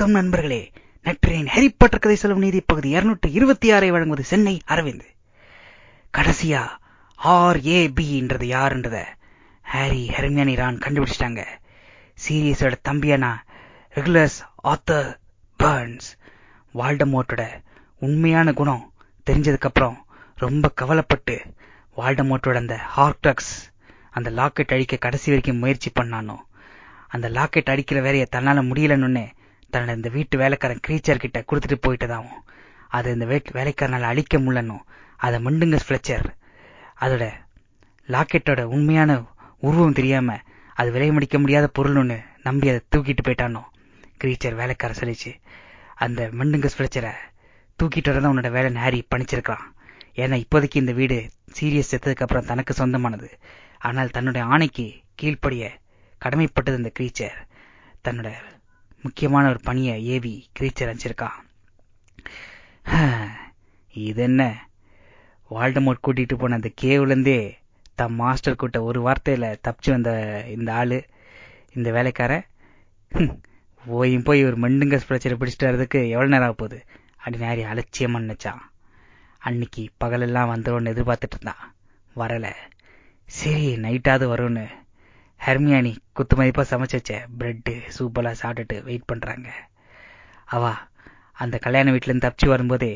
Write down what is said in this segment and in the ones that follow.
வணக்கம் நண்பர்களே. நற்றின் Harry Potter கதை செலவு நீதி பகுதி இருநூற்று இருபத்தி ஆறை வழங்குவது சென்னை அரவிந்த். கடைசியா ஆர் ஏ பின்றது யாருன்றத? ஹாரி ஹெர்மியானி ரான் கண்டுபிடிச்சிட்டாங்க. சீரியஸோட தம்பியானா? ரெகுலர்ஸ் ஆத்தர் பர்ன்ஸ் வால்டமோட்டோட உண்மையான குணம் தெரிஞ்சதுக்கு அப்புறம் ரொம்ப கவலைப்பட்டு வால்டமோட்டோட அந்த ஹார்டக்ஸ் அந்த லாக்கெட் அழிக்க கடைசி வரைக்கும் முயற்சி பண்ணானோ? அந்த லாக்கெட் அடிக்கிற வேலையை தன்னால முடியலன்னு தன்னோட இந்த வீட்டு வேலைக்காரன் கிரீச்சர் கிட்ட கொடுத்துட்டு போயிட்டதாகவும் அது இந்த வேலைக்காரனால் அழிக்க முடியலனும் அதை மண்டுங்க ஃபிளச்சர் அதோட லாக்கெட்டோட உண்மையான உருவம் தெரியாம அது விலை மடிக்க முடியாத பொருள்னு நம்பி அதை தூக்கிட்டு போயிட்டானோ கிரீச்சர் வேலைக்காரன் சொல்லிச்சு. அந்த மண்டுங்க ஃபிளச்சரை தூக்கிட்டு வரதான் உன்னோட வேலை ஹாரி பணிச்சிருக்கான் ஏன்னா இப்போதைக்கு இந்த வீடு சீரியஸ் செத்ததுக்கு அப்புறம் தனக்கு சொந்தமானது. ஆனால் தன்னுடைய ஆணைக்கு கீழ்ப்படிய கடமைப்பட்டது இந்த கிரீச்சர் தன்னோட முக்கியமான ஒரு பணியை ஏவி கிரீச்சர் அஞ்சிருக்கா இது என்ன வால்டமோட் கூட்டிட்டு போன அந்த கேவ்லேருந்தே தம் மாஸ்டர் கூட்ட ஒரு வார்த்தையில தப்பிச்சு வந்த இந்த ஆளு இந்த வேலைக்காரன் போயும் போய் ஒரு மெண்டுங்கஸ் பிரச்சனை பிடிச்சிட்டு வரதுக்கு எவ்வளவு நேரம் ஆக போகுது அப்படின்னு யாரி அலட்சியமா நினைச்சான் அன்னைக்கு பகலெல்லாம் வந்துடும் எதிர்பார்த்துட்டு இருந்தான். வரல. சரி நைட்டாவது வரும்னு ஹர்மியானி குத்து மதிப்பாக சமைச்சு வச்ச பிரெட்டு சூப்பெல்லாம் சாப்பிட்டுட்டு வெயிட் பண்ணுறாங்க அவா அந்த கல்யாண வீட்டிலருந்து தப்பிச்சு வரும்போதே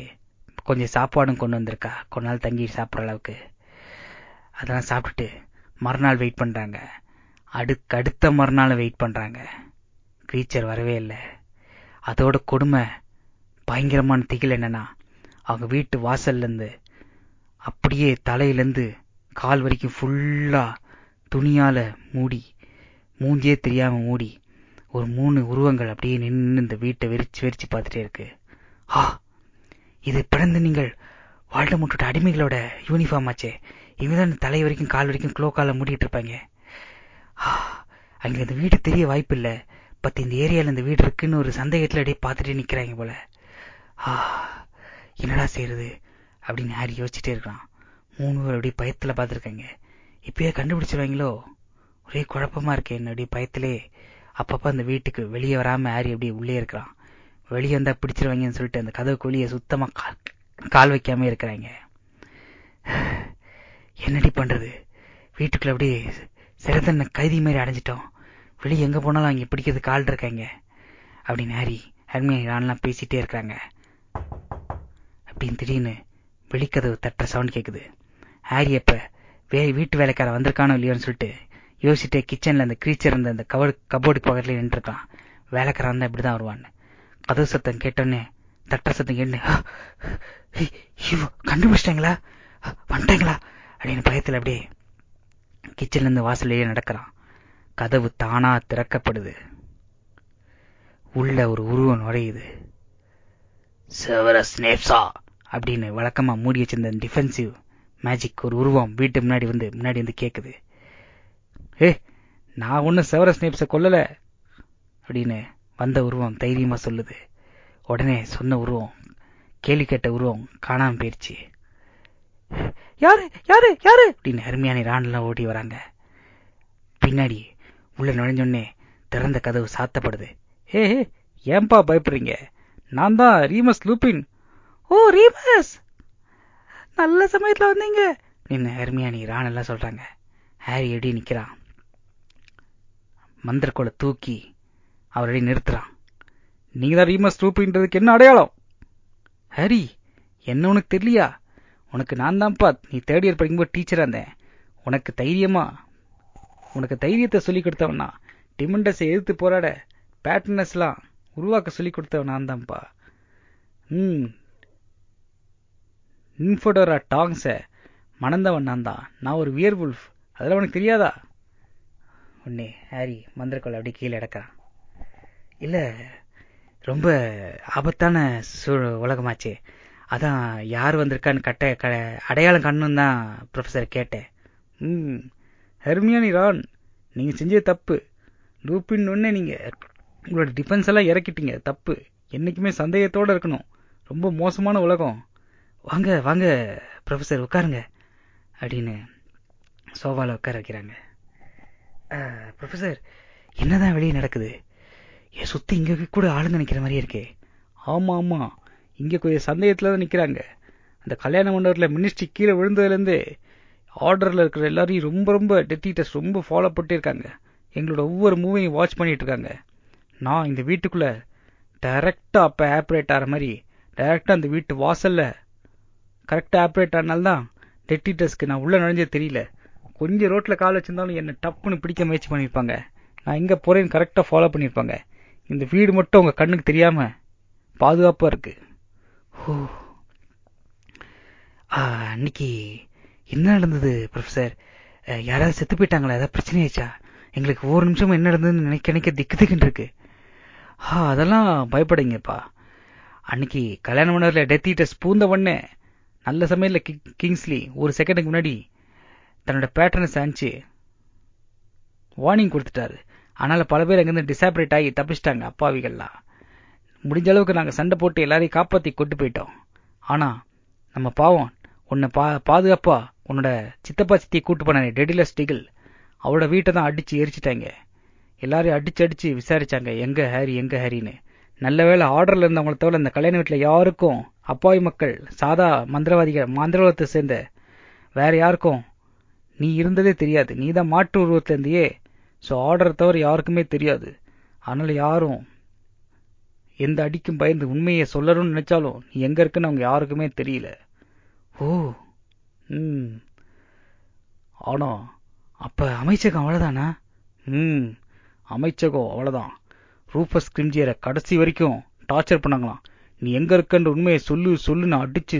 கொஞ்சம் சாப்பாடும் கொண்டு வந்திருக்கா. கொஞ்ச நாள் தங்கி சாப்பிட்ற அளவுக்கு. அதெல்லாம் சாப்பிட்டுட்டு மறுநாள் வெயிட் பண்ணுறாங்க அடுக்கு அடுத்த மறுநாள் வெயிட் பண்ணுறாங்க க்ரீச்சர் வரவே இல்லை. அதோட கொடுமை பயங்கரமான திகில் என்னன்னா அவங்க வீட்டு வாசல்ல இருந்து அப்படியே தலையிலேருந்து கால் வரைக்கும் ஃபுல்லாக துணியால மூடி மூஞ்சியே தெரியாம மூடி ஒரு மூணு உருவங்கள் அப்படியே நின்று இந்த வீட்டை வெறிச்சு வெறிச்சு பார்த்துட்டே இருக்கு. ஆ இது பிறந்து நீங்கள் வாழ்ட முட்டுட்ட அடிமைகளோட யூனிஃபார்ம் ஆச்சே. இவங்க தலை வரைக்கும் கால் வரைக்கும் குளோக்கால மூடிட்டு இருப்பாங்க. அங்க இந்த வீடு தெரிய வாய்ப்பு இல்லை பட் இந்த ஏரியால இந்த வீடு இருக்குன்னு ஒரு சந்தேகத்தில் அப்படியே பார்த்துட்டே நிக்கிறாங்க போல. ஆ என்னடா செய்யறது அப்படின்னு ஹாரி யோசிச்சுட்டே இருக்கான். மூணு பேர் அப்படியே பயத்துல பார்த்துருக்காங்க. இப்பயே கண்டுபிடிச்சிருவாங்களோ? ஒரே குழப்பமா இருக்கேன் என்னுடைய பயத்திலே. அப்பப்ப அந்த வீட்டுக்கு வெளியே வராம ஆரி அப்படியே உள்ளே இருக்கிறான். வெளியே வந்தா பிடிச்சிருவாங்கன்னு சொல்லிட்டு அந்த கதவுக்கு வெளியே சுத்தமா கால் வைக்காம இருக்கிறாங்க. என்னடி பண்றது? வீட்டுக்குள்ள அப்படியே சிறதன்ன கைதி மாதிரி அடைஞ்சிட்டோம். வெளியே எங்க போனாலும் அங்க பிடிக்கிறதுக்கு ஆள் இருக்காங்க. அப்படின்னு ஹாரி ஹர்மியை நான்லாம் பேசிட்டே இருக்கிறாங்க. அப்படின்னு திடீர்னு வெளிக்கதவு தட்டுற சவுண்ட் கேக்குது. ஹாரி அப்ப வே வீட்டு வேலைக்கார வந்திருக்கானோ இல்லையோன்னு சொல்லிட்டு யோசிச்சுட்டே கிச்சன்ல அந்த கிரீச்சர் இருந்த அந்த கபோர்டு கபோர்டுக்கு பக்கத்துல நின்றுருக்கான். வேலைக்காரன் வந்தா இப்படிதான் வருவான்னு. கதவு சத்தம் கேட்டோன்னே தட்ட சத்தம் கேட்டு கண்டுபிடிச்சிட்டாங்களா? வந்துட்டாங்களா? அப்படின்னு பயத்துல அப்படியே கிச்சன்ல இருந்து வாசல்லையே நடக்கிறான். கதவு தானா திறக்கப்படுது. உள்ள ஒரு உருவம் நுழையுது. செவரஸ் ஸ்னேப்ஸா அப்படின்னு வழக்கமா மூடி வச்சிருந்த டிஃபென்சிவ் மேஜிக் ஒரு உருவம் வீட்டு முன்னாடி வந்து முன்னாடி வந்து கேக்குது. ஏ நான் ஒன்றும் செவர ஸ்னேப்ஸை கொல்லலை அப்படின்னு வந்த உருவம் தைரியமா சொல்லுது. உடனே சொன்ன உருவம் கேள்வி கேட்ட உருவம் காணாம போயிடுச்சு யாரு யாரு யாரு? அப்படின்னு அருமையான ராண்டெல்லாம் ஓடி வராங்க. பின்னாடி உள்ள நுழைஞ்சோடனே திறந்த கதவு சாத்தப்படுது. ஏ ஏன்பா பயப்படுறீங்க? நான் தான் ரீமஸ் லூப்பின் ஓ ரீமஸ்! நல்ல சமயத்துல வந்தீங்க. நின்னு ஹெர்மியானி ராணெல்லாம் சொல்றாங்க. ஹாரி எப்படி நிக்கிறான்? மந்திரக்கோளை தூக்கி அவரடி நிறுத்துறான். நீங்க தான் ரீமஸ் லூபின்றதுக்கு என்ன அடையாளம்? ஹரி என்ன உனக்கு தெரியலையா? உனக்கு நான் தான்ப்பா நீ தேர்ட் இயர் படிக்கும்போது டீச்சரா இருந்தேன். உனக்கு தைரியமா உனக்கு தைரியத்தை சொல்லி கொடுத்தவனா. டிமண்டஸை எதிர்த்து போராட பேட்டர்னஸ் எல்லாம் உருவாக்க சொல்லிக் கொடுத்தவன் நான் தான்ப்பா. ம் இன்ஃபோடோரா டாங்ஸை மணந்தவன் நான் தான் நான் ஒரு வியர்வுல்ஃப் அதெல்லாம் உனக்கு தெரியாதா? உன்னே ஹாரி மந்திரக்கோள் அப்படி கீழே இடக்கிறான் இல்லை ரொம்ப ஆபத்தான உலகமாச்சு. அதான் யார் வந்திருக்கான்னு கட்ட அடையாளம் கண்ணுன்னு தான் ப்ரொஃபஸர் கேட்டேன். ம் ஹெர்மியானி ரான் நீங்கள் செஞ்சது தப்பு. லூப்பின் ஒன்று நீங்கள் உங்களோட டிஃபென்ஸ் எல்லாம் இறக்கிட்டீங்க தப்பு. என்றைக்குமே சந்தேகத்தோட இருக்கணும். ரொம்ப மோசமான உலகம். வாங்க வாங்க ப்ரொஃபசர் உட்காருங்க அப்படின்னு சோஃபாவில் உட்கார வைக்கிறாங்க. ப்ரொஃபசர் என்னதான் வெளியே நடக்குது? என் சுத்தி இங்க கூட ஆளுங்க நிற்கிற மாதிரியே இருக்கே. ஆமா ஆமா இங்க கொஞ்சம் சந்தேகத்துல தான் நிற்கிறாங்க அந்த கல்யாண மண்டபத்தில் மினிஸ்ட்ரி கீழே விழுந்ததுலேருந்தே ஆர்டரில் இருக்கிற எல்லாரையும் ரொம்ப ரொம்ப டெத்திட்டஸ் ரொம்ப ஃபாலோ பண்ணிட்டு இருக்காங்க. எங்களோட ஒவ்வொரு மூவையும் வாட்ச் பண்ணிட்டு இருக்காங்க. நான் இந்த வீட்டுக்குள்ளே டைரக்டா அப்போ ஆப்ரேட் ஆகிற மாதிரி டைரக்டா அந்த வீட்டு வாசலில் கரெக்டாக ஆப்ரேட் ஆனால்தான் டெட்டிட்டஸ்க்கு நான் உள்ளே நுழைஞ்சே தெரியல. கொஞ்சம் ரோட்டில் கால் வச்சிருந்தாலும் என்ன டப்புன்னு பிடிக்க முயற்சி பண்ணியிருப்பாங்க. நான் எங்கே போகிறேன்னு கரெக்டாக ஃபாலோ பண்ணியிருப்பாங்க. இந்த வீடு மட்டும் உங்கள் கண்ணுக்கு தெரியாமல் பாதுகாப்பாக இருக்கு. ஓ அன்னைக்கு என்ன நடந்தது ப்ரொஃபஸர் யாராவது செத்து போயிட்டாங்களா? ஏதாவது பிரச்சனை ஆயிடுச்சா? எங்களுக்கு ஒவ்வொரு நிமிஷமும் என்ன நடந்ததுன்னு நினைக்க நினைக்க திக்கு திக்குன்னு இருக்கு. ஆ அதெல்லாம் பயப்படுங்கப்பா அன்னைக்கு கல்யாண மண்டபத்தில் டெத் ஈட்டர்ஸ் பூந்த உடனே நல்ல சமயத்தில் கிங்ஸ்லி ஒரு செகண்டுக்கு முன்னாடி தன்னோட பேட்டர்னை சாணிச்சு வார்னிங் கொடுத்துட்டாரு. ஆனால் பல பேர் அங்கேருந்து டிசாபரேட் ஆகி தப்பிச்சிட்டாங்க அப்பாவிகள்லாம். முடிஞ்ச அளவுக்கு நாங்கள் சண்டை போட்டு எல்லாரையும் காப்பாற்றி கொண்டு போயிட்டோம். ஆனால் நம்ம பாவம் உன்னை பா பாதுகாப்பா உன்னோட சித்தப்பா சித்தியை கூட்டு போன டெடிலஸ் டிகிள் அவளோட வீட்டை தான் அடிச்சு எரிச்சிட்டாங்க. எல்லாரையும் அடிச்சு அடிச்சு விசாரிச்சாங்க எங்க ஹாரி எங்க ஹாரின்னு. நல்ல வேளை ஆர்டர்ல இருந்தவங்களை தவிர இந்த கல்யாண வீட்டில் யாருக்கும் அப்பாவி மக்கள் சாதா மந்திரவாதிகள் மந்திரவாதத்தை சேர்ந்த வேற யாருக்கும் நீ இருந்ததே தெரியாது. நீ தான் மாற்று உருவத்துல இருந்தியே. ஆர்டரை ஆர்டர் தவிர யாருக்குமே தெரியாது. அதனால யாரும் எந்த அடிக்கும் பயந்து உண்மையை சொல்லணும்னு நினைச்சாலும் நீ எங்க இருக்குன்னு அவங்க யாருக்குமே தெரியல. ஓ ம். ஆனா அப்ப அமைச்சகம் அவ்வளவுதானா? ம் அமைச்சகம் அவ்வளவுதான். ரூபஸ் கிரிம்ஜியரை கடைசி வரைக்கும் டார்ச்சர் பண்ணாங்களாம். நீ எங்க இருக்கன்ற உண்மையை சொல்லு சொல்லுன்னு அடிச்சு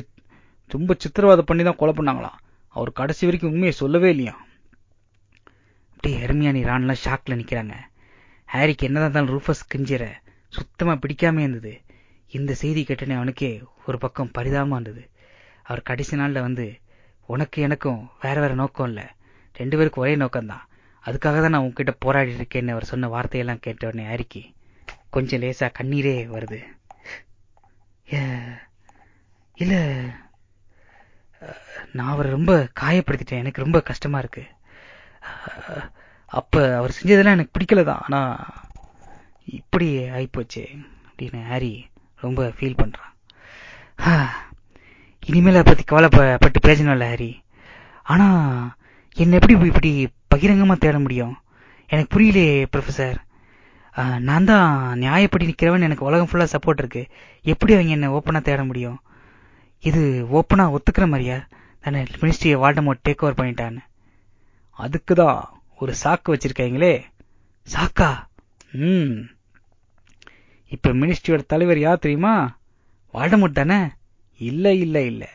ரொம்ப சித்திரவதை பண்ணி தான் கொலை பண்ணாங்களாம். அவர் கடைசி வரைக்கும் உண்மையை சொல்லவே இல்லையா? அப்படியே ஹெர்மியானி ரான்லாம் ஷாக்ல நிக்கிறாங்க. ஹாரிக்கு என்னதான் இருந்தாலும் ரூஃபஸ் கிரிஞ்சியரை சுத்தமா பிடிக்காம இருந்தது. இந்த செய்தி கேட்டனே அவனுக்கே ஒரு பக்கம் பரிதாபமா இருந்தது. அவர் கடைசி நாள்ல வந்து உனக்கு எனக்கும் வேற வேற நோக்கம் இல்லை. ரெண்டு பேருக்கும் ஒரே நோக்கம்தான். அதுக்காக தான் நான் உன்கிட்ட போராடி இருக்கேன்னு அவர் சொன்ன வார்த்தையெல்லாம் கேட்ட உடனே ஹாரிக்கு கொஞ்சம் லேசா கண்ணீரே வருது. இல்லை நான் அவரை ரொம்ப காயப்படுத்திட்டேன். எனக்கு ரொம்ப கஷ்டமா இருக்கு. அப்ப அவர் செஞ்சதெல்லாம் எனக்கு பிடிக்கல தான் ஆனா இப்படி ஆயிப்போச்சு அப்படின்னு ஹாரி ரொம்ப ஃபீல் பண்றான். அதை பத்தி கவலைப்பட்டு பிரயோஜனம் இல்லை ஹாரி. ஆனா என்ன எப்படி இப்படி பகிரங்கமா தேட முடியும்? எனக்கு புரியலையே ப்ரொஃபசர் நான் தான் நியாயப்படி நிற்கிறவன் எனக்கு உலகம் ஃபுல்லாக சப்போர்ட் இருக்கு. எப்படி அவங்க என்ன ஓப்பனாக தேட முடியும்? இது ஓப்பனாக ஒத்துக்கிற மாதிரியா? தானே மினிஸ்ட்ரியை வால்டமோட் டேக் ஓவர் பண்ணிட்டான்னு. அதுக்குதான் ஒரு சாக்கு வச்சிருக்கீங்களே. சாக்கா? ம். இப்போ மினிஸ்ட்ரியோட தலைவர் யார் தெரியுமா? வால்டமோட் தானே? இல்லை இல்லை இல்லை.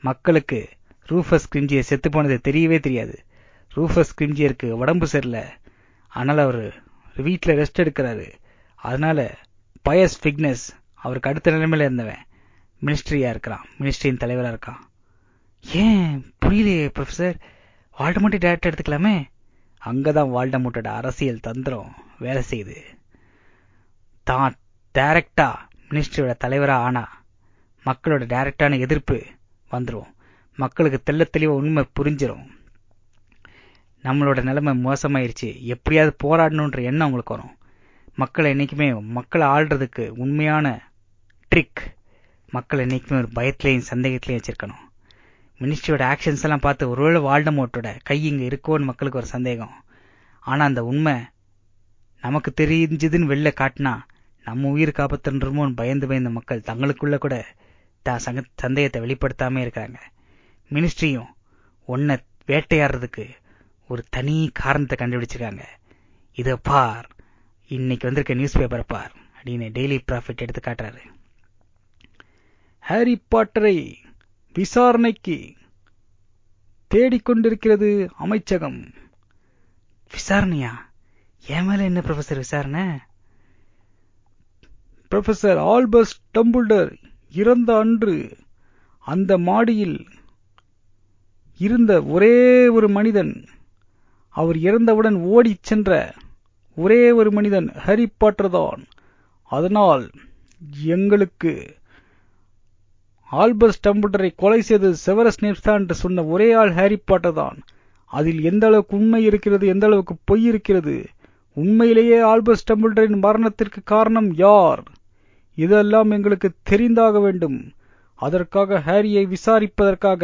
மக்களுக்கு ரூஃபஸ் கிரிஞ்சியை செத்து போனது தெரியவே தெரியாது. ரூஃபஸ் கிரிஞ்சியருக்கு உடம்பு சரியில்லை. ஆனால் அவர் வீட்டில் ரெஸ்ட் எடுக்கிறாரு. அதனால பயஸ் ஃபிக்னஸ் அவருக்கு அடுத்த நிலைமையில இருந்தவன். மினிஸ்ட்ரியா இருக்கிறான். மினிஸ்ட்ரியின் தலைவராக இருக்கான். ஏன்? புரியலையே ப்ரொஃபசர் வால்டமூட்டி டேரக்டர் எடுத்துக்கலாமே? அங்கதான் வால்டமூட்டோட அரசியல் தந்திரம் வேலை செய்யுது. தான் டைரக்டா மினிஸ்ட்ரியோட தலைவரா ஆனா மக்களோட டைரக்டான எதிர்ப்பு வந்துடும் மக்களுக்கு தெள்ள தெளிவா உண்மை புரிஞ்சிடும் நம்மளோட நிலைமை மோசமாயிருச்சு. எப்படியாவது போராடணுன்ற எண்ணம் அவங்களுக்கு வரும். மக்களை என்றைக்குமே மக்களை ஆள்றதுக்கு உண்மையான ட்ரிக் மக்கள் என்றைக்குமே ஒரு பயத்திலையும் சந்தேகத்திலையும் வச்சிருக்கணும். மினிஸ்ட்ரியோட ஆக்ஷன்ஸ் எல்லாம் பார்த்து ஒருவேளை வால்டமோட்டோட கை இங்கே இருக்கோன்னு மக்களுக்கு ஒரு சந்தேகம். ஆனால் அந்த உண்மை நமக்கு தெரிஞ்சதுன்னு வெளில காட்டினா நம்ம உயிர் காப்பாற்றுன்றமோன்னு பயந்து பயந்த மக்கள் தங்களுக்குள்ள கூட தான் சந்தேகத்தை வெளிப்படுத்தாம இருக்கிறாங்க. மினிஸ்ட்ரியும் ஒன்றை வேட்டையாடுறதுக்கு ஒரு தனி காரணத்தை கண்டுபிடிச்சிருக்காங்க. இத பார். இன்னைக்கு வந்திருக்க நியூஸ் பேப்பரை பார். அப்படின்னு டெய்லி ப்ராஃபிட் எடுத்து காட்டுறாரு. ஹாரி பாட்டரை விசாரணைக்கு தேடிக்கொண்டிருக்கிறது அமைச்சகம். விசாரணையா? என் மேல என்ன ப்ரொஃபசர் விசாரணை? ப்ரொஃபசர் ஆல்பர்ஸ் டம்புல்டர் இறந்த அன்று அந்த மாடியில் இருந்த ஒரே ஒரு மனிதன் அவர் இறந்தவுடன் ஓடிச் சென்ற ஒரே ஒரு மனிதன் ஹரி பாட்டர் தான் அதனால் எங்களுக்கு ஆல்பஸ் டம்புல்டரை கொலை செய்தது செவரஸ் நேப்ஸ்தான் என்று சொன்ன ஒரே ஆள் ஹாரி பாட்டர் தான் அதில் எந்த அளவுக்கு உண்மை இருக்கிறது எந்த அளவுக்கு பொய் இருக்கிறது உண்மையிலேயே ஆல்பஸ் டம்பிள்டரின் மரணத்திற்கு காரணம் யார்? இதெல்லாம் எங்களுக்கு தெரிந்தாக வேண்டும். அதற்காக ஹாரியை விசாரிப்பதற்காக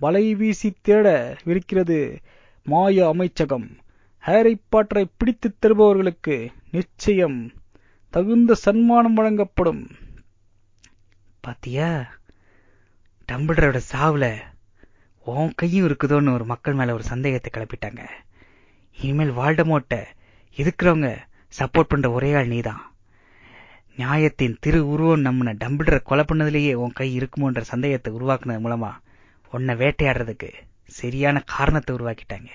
வலை வீசி தேட இருக்கிறது. மாய அமைச்சகம். ஹாரி பாட்டரை பிடித்துத் தருபவர்களுக்கு நிச்சயம் தகுந்த சன்மானம் வழங்கப்படும். பாத்தியா? டம்பிளரோட சாவுல உன் கையும் இருக்குதோன்னு ஒரு மக்கள் மேல ஒரு சந்தேகத்தை கிளப்பிட்டாங்க. இனிமேல் வால்டமோட்ட இருக்கிறவங்க சப்போர்ட் பண்ற ஒரே ஆள் நீதான். நியாயத்தின் திரு உருவம் நம்மன டம்பிளரை கொலை பண்ணதுலேயே உன் கை இருக்குமோன்ற சந்தேகத்தை உருவாக்குனது மூலமா உன்னை வேட்டையாடுறதுக்கு. சரியான காரணத்தை உருவாக்கிட்டாங்க.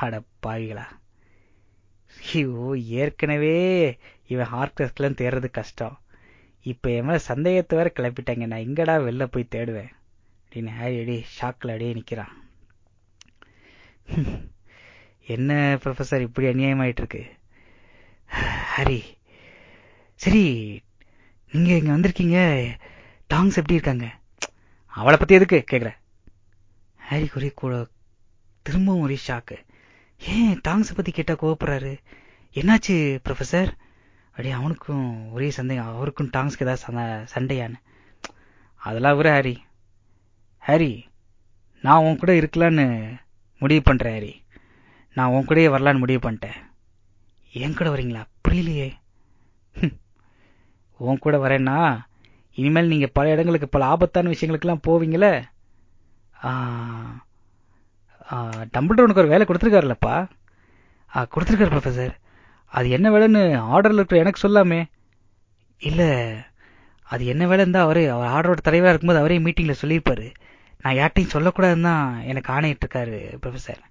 அட பாவிகளா. ஐயோ ஏற்கனவே இவன் ஹார்க்டஸ்லாம் தேடுறது கஷ்டம். இப்ப என் சந்தேகத்தை வேற கிளப்பிட்டாங்க. நான் எங்கடா வெளில போய் தேடுவேன்? அப்படின்னு ஹாரி அடி ஷாக்கில் அடியே நிற்கிறான் என்ன ப்ரொஃபசர் இப்படி அநியாயமாயிட்டு இருக்கு ஹாரி சரி நீங்க இங்க வந்திருக்கீங்க. டாங்ஸ் எப்படி இருக்காங்க? அவளை பத்தி எதுக்கு கேக்குறேன் ஹாரி ஒரே கூட திரும்பவும் ஒரே ஷாக்கு ஏன் டாங்ஸ் பத்தி கேட்டா கோவப்படுறாரு? என்னாச்சு ப்ரொஃபசர் அப்படியே அவனுக்கும் ஒரே சந்தேகம். அவருக்கும் டாங்ஸ்க்கு ஏதாவது சண்டையான்னு. அதெல்லாம் விட ஹாரி. ஹாரி நான் உன் கூட இருக்கலான்னு முடிவு பண்றேன் ஹாரி. நான் உன் கூடயே வரலான்னு முடிவு பண்ணிட்டேன். என் கூட வரீங்களா? புரியலையே. உன் கூட வரேன்னா இனிமேல் நீங்க பல இடங்களுக்கு பல ஆபத்தான விஷயங்களுக்கெல்லாம் போவீங்களே? டம்பிள்டர் உனக்கு ஒரு வேலை கொடுத்துருக்காருல்லப்பா. கொடுத்துருக்காரு ப்ரொஃபசர் அது என்ன வேலைன்னு ஆர்டரில் இருக்கிற எனக்கு சொல்லாமே. இல்லை அது என்ன வேலை இருந்தால் அவர் அவர் ஆர்டரோட தலைவராக இருக்கும்போது அவரே மீட்டிங்கில் சொல்லியிருப்பாரு. நான் யார்ட்டையும் சொல்லக்கூடாதுன்னு தான் எனக்கு ஆணையிட்டிருக்காரு ப்ரொஃபஸர் ப்ரொஃபசர்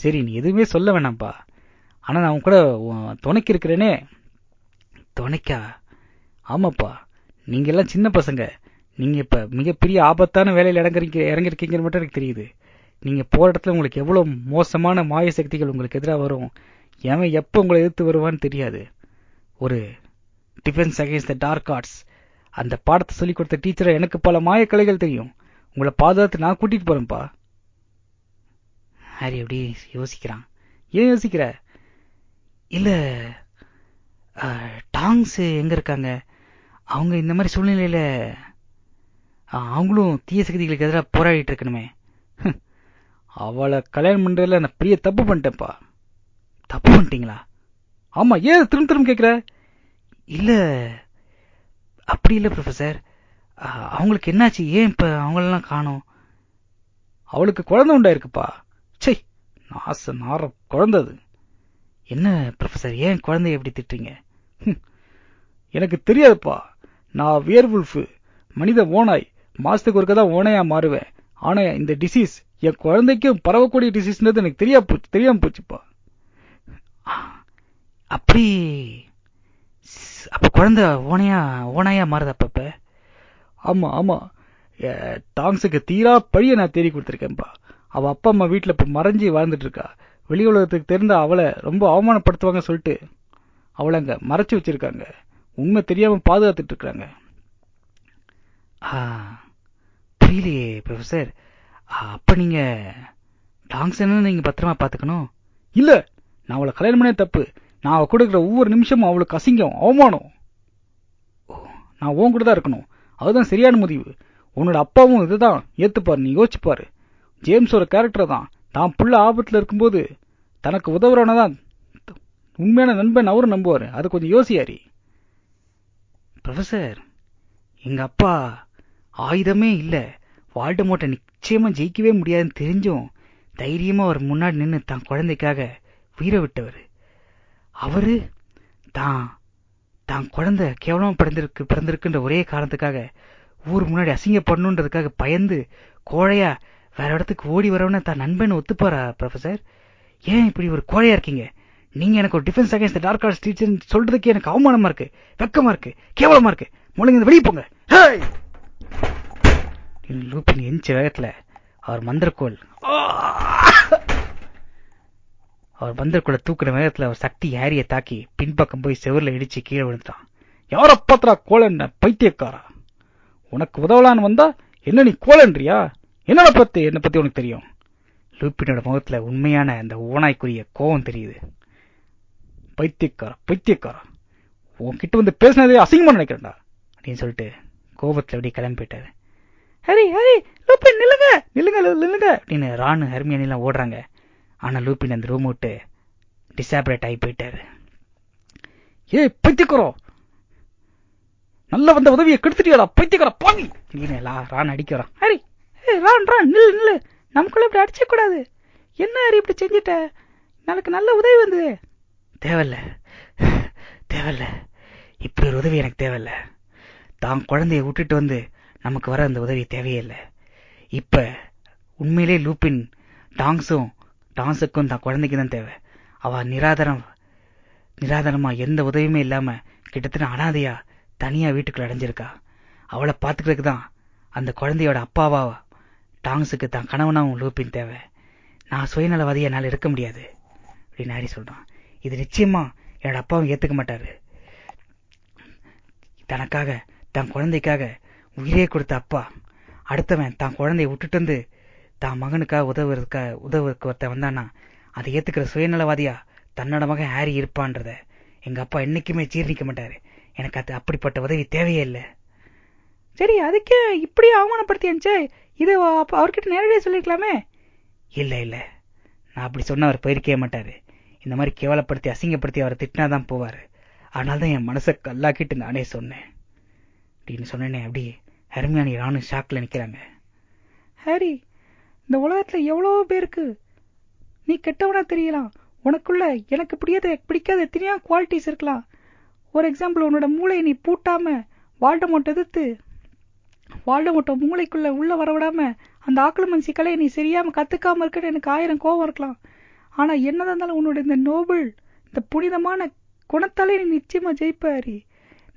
சரி நீ எதுவுமே சொல்ல வேணாம்ப்பா. ஆனால் நான் கூட துணைக்கு இருக்கிறேனே. துணைக்கா? ஆமாப்பா. நீங்க எல்லாம் சின்ன பசங்க. நீங்க இப்ப மிகப்பெரிய ஆபத்தான வேலையில் இறங்குறீங்க இறங்கிருக்கீங்கன்னு மட்டும் எனக்கு தெரியுது. நீங்க போற இடத்துல உங்களுக்கு எவ்வளவு மோசமான மாய சக்திகள் உங்களுக்கு எதிராக வரும்? எவன் எப்ப உங்களை எதிர்த்து வருவான்னு தெரியாது. ஒரு defence against the dark arts அந்த பாடத்தை சொல்லி கொடுத்த டீச்சரை எனக்கு பல மாயக்கலைகள் தெரியும். உங்களை பாதுகாத்து நான் கூட்டிட்டு போறேன்ப்பா. ஹாரி எப்படி யோசிக்கிறான்? ஏன் யோசிக்கிற? இல்ல டாங்ஸ் எங்க இருக்காங்க? அவங்க இந்த மாதிரி சூழ்நிலையில அவங்களும் தீய சக்திகளுக்கு எதிராக போராடிட்டு இருக்கணுமே. அவளை கல்யாணம் பண்றதுல நான் பெரிய தப்பு பண்ணிட்டேன்ப்பா. தப்பு பண்ணிட்டீங்களா? ஆமா ஏன் திரும்ப திரும்ப கேட்குற? இல்ல அப்படி இல்லை ப்ரொஃபசர் அவங்களுக்கு என்னாச்சு? ஏன் இப்ப அவங்களெல்லாம் காணோம்? அவளுக்கு குழந்தை உண்டாயிருக்குப்பா சே நாச நார குழந்தை அது. என்ன ப்ரொஃபசர் ஏன் குழந்தைய எப்படி திட்டுறீங்க? எனக்கு தெரியாதுப்பா. நான் வியர்வுல்ஃபு மனித ஓனாய் மாசத்துக்கு ஒருக்க தான் ஓனையா மாறுவேன். ஆனா இந்த டிசீஸ் என் குழந்தைக்கும் பரவக்கூடிய டிசீஸ்ன்றது எனக்கு தெரியா போச்சு தெரியாம போச்சுப்பா அப்படி அப்ப குழந்தை ஓனையா ஓனாயா மாறுது அப்பப்ப ஆமா ஆமா. டாங்ஸுக்கு தீரா பழிய நான் தேடி கொடுத்துருக்கேன்ப்பா அவ அப்பா அம்மா வீட்டுல இப்ப மறைஞ்சி வாழ்ந்துட்டு இருக்கா. வெளி உலகத்துக்கு தெரிந்த அவளை ரொம்ப அவமானப்படுத்துவாங்க சொல்லிட்டு அவளை அங்க மறைச்சு வச்சிருக்காங்க. உண்மை தெரியாம பாதுகாத்துட்டு இருக்காங்க புரியலையே ப்ரொஃபசர் அப்ப நீங்க டாங்ஸ் என்ன நீங்க பத்திரமா பாத்துக்கணும் இல்ல நான் அவளை கல்யாணம் பண்ணே தப்பு. நான் அவ கொடுக்குற ஒவ்வொரு நிமிஷமும் அவளுக்கு அசிங்கம் அவமானம். நான் உன் கூட தான் இருக்கணும். அதுதான் சரியான முடிவு உன்னோட அப்பாவும் இதுதான். ஏத்துப்பாரு நீ யோசிச்சுப்பாரு. ஜேம்ஸோட கேரக்டர் தான். தான் புள்ள ஆபத்துல இருக்கும்போது தனக்கு உதவுறவனதான். உண்மையான நண்பன் அவரும் நம்புவாரு. அது கொஞ்சம் யோசியாரி. ப்ரொஃபசர் எங்க அப்பா ஆயுதமே இல்லை. வால்டமோட்டை நிச்சயமா ஜெயிக்கவே முடியாதுன்னு தெரிஞ்சும் தைரியமா அவர் முன்னாடி நின்று தான் குழந்தைக்காக உயிரை விட்டவர். அவரு தான் தான் குழந்தை கேவலமா பிறந்திருக்கு பிறந்திருக்குன்ற ஒரே காரணத்துக்காக ஊர் முன்னாடி அசிங்கப்படணுன்றதுக்காக பயந்து கோழையா வேற இடத்துக்கு ஓடி வரவன தான் நண்பன் ஒத்துப்பாரா ப்ரொஃபசர் ஏன் இப்படி ஒரு கோழையா இருக்கீங்க? நீங்க எனக்கு ஒரு defence against dark arts teacher சொல்றதுக்கு எனக்கு அவமானமா இருக்கு வெக்கமா இருக்கு கேவலமா இருக்கு. முழுங்க வெளியே போங்க. லூப்பின் எஞ்ச வேகத்துல அவர் மந்திரக்கோள். அவர் மந்திரக்கோளை தூக்குற வேகத்துல அவர் சக்தி ஏரிய தாக்கி பின்பக்கம் போய் செவரில் இடிச்சு கீழே விழுந்துட்டான். யார பாத்திரா கோலன் பைத்தியக்காரா? உனக்கு உதவலான்னு வந்தா என்ன நீ கோலன்றியா? என்னோட பத்தி என்ன பத்தி உனக்கு தெரியும்? லூப்பினோட முகத்துல உண்மையான அந்த ஓனாய்க்குரிய கோவம் தெரியுது. பைத்தியக்காரா பைத்தியக்காரா? உன்கிட்ட வந்து பேசினதே அசிங்கமா நினைக்கிறேன்டா அப்படின்னு சொல்லிட்டு கோபத்தில் அப்படியே கிளம்பி ஹரி ஹரி லூப்பின் நில்லுங்க. நில்லுங்க நில்லுங்க. அப்படின்னு ராணு ஹர்மியானி எல்லாம் ஓடுறாங்க. ஆனா லூப்பின் அந்த ரூம் விட்டு டிசாபரேட் ஆகி போயிட்டாரு. ஏய் பைத்தியக்காரோ. நல்ல வந்த உதவியை கெடுத்துட்டியாடா பைத்திக்கிற பாவி. இல்லைங்களா லா- அடிக்கிறான் ஹரி ஏ ரான் ரான் நில்லு நில்லு. நமக்குள்ள இப்படி அடிச்ச கூடாது என்ன ஹரி இப்படி செஞ்சிட்ட? நாளைக்கு நல்ல உதவி வந்தது தேவையில்ல. தேவையில்ல. இப்படி ஒரு உதவி எனக்கு தேவையில்ல. தான் குழந்தைய விட்டுட்டு வந்து நமக்கு வர அந்த உதவி தேவையில்லை. இப்ப உண்மையிலே லூப்பின் டாங்ஸும் டான்ஸுக்கும் தான் குழந்தைக்கு தான் தேவை. அவ நிராதரம் நிராதரமா எந்த உதவியுமே இல்லாம கிட்டத்தட்ட அனாதையா தனியா வீட்டுக்குள்ள அடைஞ்சிருக்கா. அவளை பார்த்துக்கிறதுக்கு தான் அந்த குழந்தையோட அப்பாவா டாங்ஸுக்கு தான் கணவனாவும் லூப்பின் தேவை. நான் சுயநலவாதி என்னால் இருக்க முடியாது அப்படின்னு ஹாரி சொல்றான். இது நிச்சயமா என்னோட அப்பாவும் ஏத்துக்க மாட்டாரு. தனக்காக தன் குழந்தைக்காக உயிரே கொடுத்த அப்பா. அடுத்தவன் தான் குழந்தைய விட்டுட்டு வந்து தான் மகனுக்காக உதவுறதுக்காக உதவுறதுக்கு ஒருத்தன் வந்தானா அதை ஏத்துக்கிற சுயநலவாதியா தன்னோட மகன் ஹாரி இருப்பான்றத எங்க அப்பா என்னைக்குமே ஜீர்ணிக்க மாட்டாரு. எனக்கு அது அப்படிப்பட்ட உதவி தேவையே இல்லை. சரி அதுக்கே இப்படி அவமானப்படுத்தியாச்சே இது அவர்கிட்ட நேரடியாக சொல்லிருக்கலாமே? இல்ல இல்ல. நான் அப்படி சொன்ன அவர் போயிருக்கவே மாட்டாரு. இந்த மாதிரி கேவலப்படுத்தி அசிங்கப்படுத்தி அவரை திட்டினாதான் போவாரு. அதனால தான் என் மனசை கல்லாக்கிட்டு நானே சொன்னேன். அப்படின்னு சொன்னேனே அப்படி ஹெர்மியானி ராணு ஷாக்ல நிக்கிறாங்க. ஹாரி இந்த உலகத்துல எவ்வளவோ பேருக்கு? நீ கெட்டவனா தெரியலாம். உனக்குள்ள எனக்கு பிடிக்காத பிடிக்காத எத்தனையோ குவாலிட்டிஸ் இருக்கலாம். ஒரு எக்ஸாம்பிள் உன்னோட மூளையை நீ பூட்டாம வால்டமோட் எதிர்த்து வால்டமோட்டை மூளைக்குள்ள உள்ள வரவிடாம அந்த ஆக்கிரமன்சி கலையை நீ சரியாம கத்துக்காம இருக்கன்னு எனக்கு ஆயிரம் கோபம் இருக்கலாம். ஆனா என்னதான் இருந்தாலும் உன்னோட இந்த நோபல் இந்த புனிதமான குணத்தாலே நீ நிச்சயமா ஜெயிப்பாரி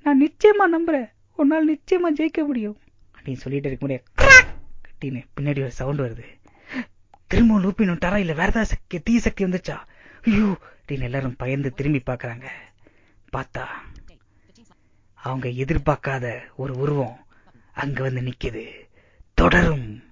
நான் நிச்சயமா நம்புறேன். உன்னால் நிச்சயமா ஜெயிக்க முடியும். அப்படின்னு சொல்லிட்டு இருக்க முடியாது அப்படின்னு பின்னாடி ஒரு சவுண்ட் வருது. திரும்பவும் லூப்பின் விட்டாரா இல்ல வேற ஏதாவது சக்தி தீய சக்தி வந்துச்சா ஐயோ அப்படின்னு எல்லாரும் பயந்து திரும்பி பாக்குறாங்க பார்த்தா அவங்க எதிர்பார்க்காத ஒரு உருவம் அங்க வந்து நிக்குது. தொடரும்.